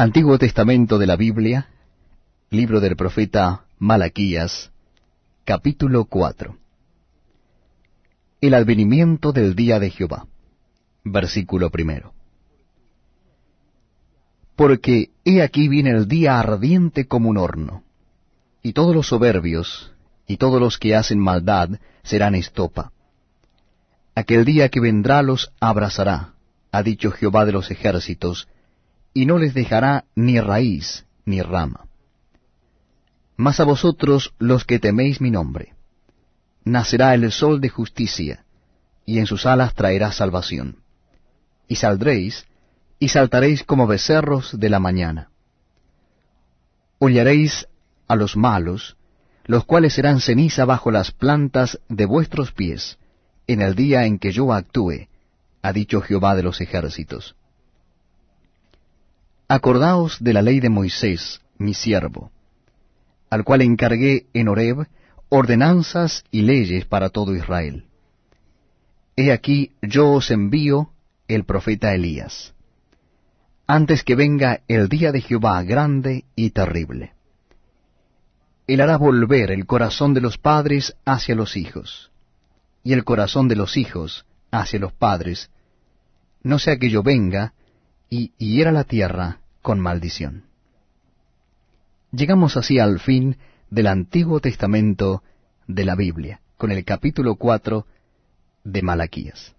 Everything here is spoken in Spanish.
Antiguo Testamento de la Biblia, libro del profeta Malaquías, capítulo 4. El advenimiento del día de Jehová. Versículo primero. Porque he aquí viene el día ardiente como un horno, y todos los soberbios, y todos los que hacen maldad, serán estopa. Aquel día que vendrá los abrazará, ha dicho Jehová de los ejércitos, y no les dejará ni raíz ni rama. Mas a vosotros los que teméis mi nombre, nacerá el sol de justicia, y en sus alas traerá salvación. Y saldréis, y saltaréis como becerros de la mañana. Hollaréis a los malos, los cuales serán ceniza bajo las plantas de vuestros pies, en el día en que yo actúe, ha dicho Jehová de los ejércitos. Acordaos de la ley de Moisés, mi siervo, al cual encargué en Horeb ordenanzas y leyes para todo Israel. He aquí yo os envío el profeta Elías, antes que venga el día de Jehová grande y terrible. Él hará volver el corazón de los padres hacia los hijos, y el corazón de los hijos hacia los padres, no sea que yo venga y hiera la tierra con maldición. Llegamos así al fin del Antiguo Testamento de la Biblia, con el capítulo 4 de Malaquías.